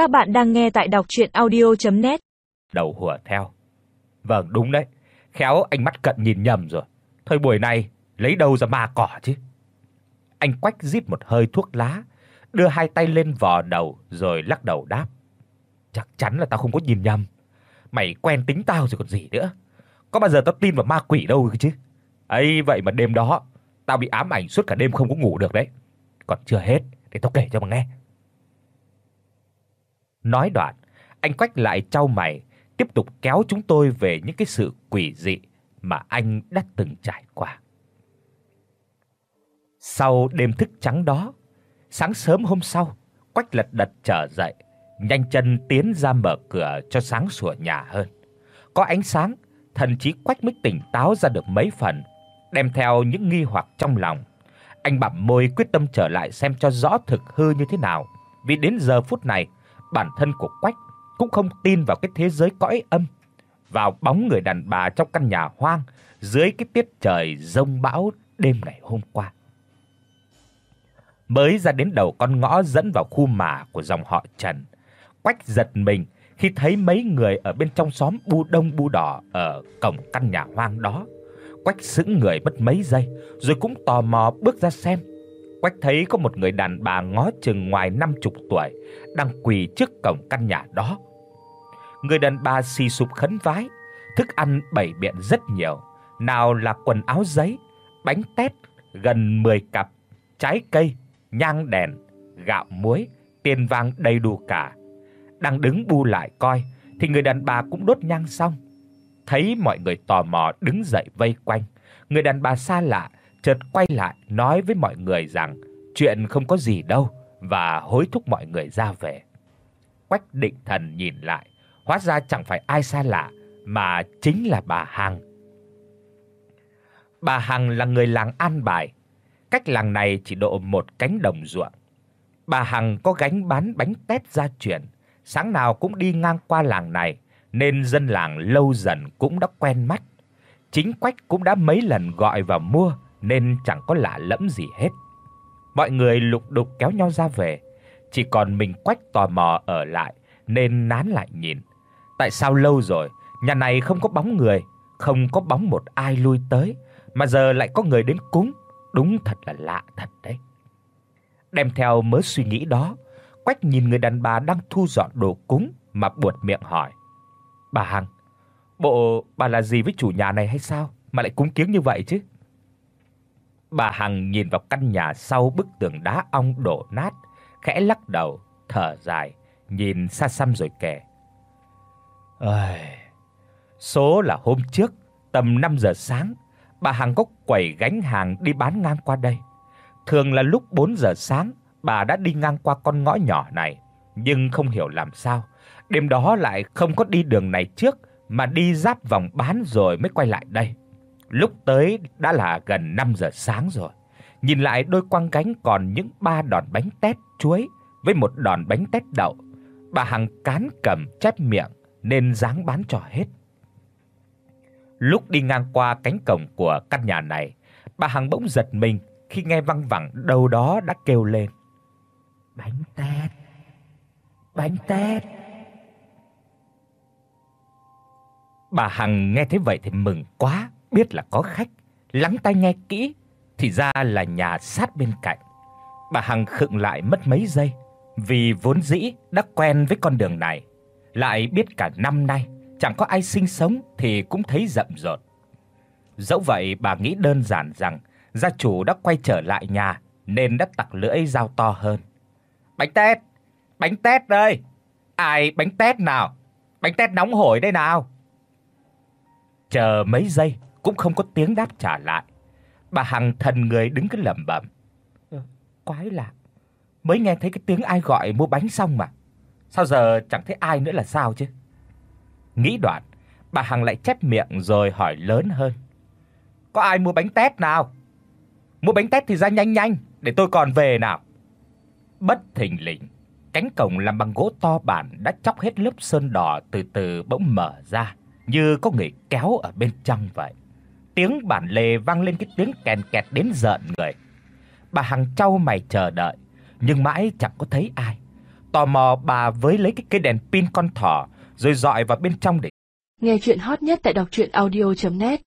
Các bạn đang nghe tại đọc audio net Đầu hùa theo. Vâng, đúng đấy. Khéo anh mắt cận nhìn nhầm rồi. Thời buổi này lấy đâu ra ma cỏ chứ. Anh Quách rít một hơi thuốc lá, đưa hai tay lên vò đầu rồi lắc đầu đáp: "Chắc chắn là tao không có nhìn nhầm. Mày quen tính tao rồi còn gì nữa. Có bao giờ tao tin vào ma quỷ đâu chứ. Ấy vậy mà đêm đó tao bị ám ảnh suốt cả đêm không có ngủ được đấy. Còn chưa hết, để tao kể cho mà nghe." Nói đoạn, anh Quách lại chau mày, tiếp tục kéo chúng tôi về những cái sự quỷ dị mà anh đã từng trải qua. Sau đêm thức trắng đó, sáng sớm hôm sau, Quách lật đật trở dậy, nhanh chân tiến ra mở cửa cho sáng sủa nhà hơn. Có ánh sáng, thần trí Quách mới tỉnh táo ra được mấy phần, đem theo những nghi hoặc trong lòng. Anh bặm môi quyết tâm trở lại xem cho rõ thực hư như thế nào, vì đến giờ phút này, bản thân của Quách cũng không tin vào cái thế giới cõi âm, vào bóng người đàn bà trong căn nhà hoang dưới cái tiết trời rông bão đêm ngày hôm qua. Mới ra đến đầu con ngõ dẫn vào khu mả của dòng họ Trần, Quách giật mình khi thấy mấy người ở bên trong xóm bu đông bu đỏ ở cổng căn nhà hoang đó. Quách sững người mất mấy giây, rồi cũng tò mò bước ra xem. Quách thấy có một người đàn bà ngó chừng ngoài 50 tuổi đang quỳ trước cổng căn nhà đó. Người đàn bà xì sụp khấn vái, thức ăn bày biện rất nhiều, nào là quần áo giấy, bánh tét gần 10 cặp, trái cây, nhang đèn, gạo muối, tiền vàng đầy đủ cả. Đang đứng bu lại coi thì người đàn bà cũng đốt nhang xong. Thấy mọi người tò mò đứng dậy vây quanh, người đàn bà xa lạ chợt quay lại nói với mọi người rằng chuyện không có gì đâu và hối thúc mọi người ra về. Quách Định Thần nhìn lại, hóa ra chẳng phải ai xa lạ mà chính là bà Hằng. Bà Hằng là người làng An Bài, cách làng này chỉ độ một cánh đồng ruộng. Bà Hằng có gánh bán bánh tét gia truyền, sáng nào cũng đi ngang qua làng này nên dân làng lâu dần cũng đã quen mắt. Chính Quách cũng đã mấy lần gọi vào mua nên chẳng có lạ lẫm gì hết. Mọi người lục đục kéo nhau ra về, chỉ còn mình Quách tò mò ở lại nên nán lại nhìn. Tại sao lâu rồi, nhà này không có bóng người, không có bóng một ai lui tới, mà giờ lại có người đến cúng, đúng thật là lạ thật đấy. Đem theo mớ suy nghĩ đó, Quách nhìn người đàn bà đang thu dọn đồ cúng mà buột miệng hỏi: "Bà Hằng, bộ bà là gì với chủ nhà này hay sao mà lại cúng kiếng như vậy chứ?" Bà Hằng nhìn vào căn nhà sau bức tường đá ong đổ nát, khẽ lắc đầu, thở dài, nhìn xa xăm rồi kể. Ơi, số là hôm trước, tầm 5 giờ sáng, bà Hằng có quẩy gánh hàng đi bán ngang qua đây. Thường là lúc 4 giờ sáng, bà đã đi ngang qua con ngõ nhỏ này, nhưng không hiểu làm sao, đêm đó lại không có đi đường này trước mà đi giáp vòng bán rồi mới quay lại đây. Lúc tới đã là gần 5 giờ sáng rồi. Nhìn lại đôi quang cánh còn những ba đòn bánh tét chuối với một đòn bánh tét đậu. Bà Hằng cán cầm chép miệng nên dáng bán trò hết. Lúc đi ngang qua cánh cổng của căn nhà này, bà Hằng bỗng giật mình khi nghe văng vẳng đâu đó đã kêu lên. Bánh tét. Bánh tét. Bà Hằng nghe thế vậy thì mừng quá, biết là có khách, lắng tai nghe kỹ thì ra là nhà sát bên cạnh. Bà Hằng khựng lại mất mấy giây, vì vốn dĩ đã quen với con đường này, lại biết cả năm nay chẳng có ai sinh sống thì cũng thấy rậm rợn. Dẫu vậy bà nghĩ đơn giản rằng gia chủ đã quay trở lại nhà nên đã tặc lưỡi giao to hơn. Bánh tét, bánh tét đây. Ai bánh tét nào? Bánh tét nóng hổi đây nào. Chờ mấy giây cũng không có tiếng đáp trả lại. Bà Hằng thần người đứng cứ lẩm bẩm. Ừ, quái lạ. Mới nghe thấy cái tiếng ai gọi mua bánh xong mà. Sao giờ chẳng thấy ai nữa là sao chứ? Nghĩ đoạn, bà Hằng lại chép miệng rồi hỏi lớn hơn. Có ai mua bánh tét nào? Mua bánh tét thì ra nhanh nhanh để tôi còn về nào. Bất thình lình, cánh cổng làm bằng gỗ to bản đã chóc hết lớp sơn đỏ từ từ bỗng mở ra, như có người kéo ở bên trong vậy. Tiếng bản lề vang lên cái tiếng kèn kẹt đến rợn người. Bà Hằng trao mày chờ đợi, nhưng mãi chẳng có thấy ai. Tò mò bà với lấy cái cây đèn pin con thỏ rồi dọi vào bên trong để Nghe chuyện hot nhất tại đọc audio net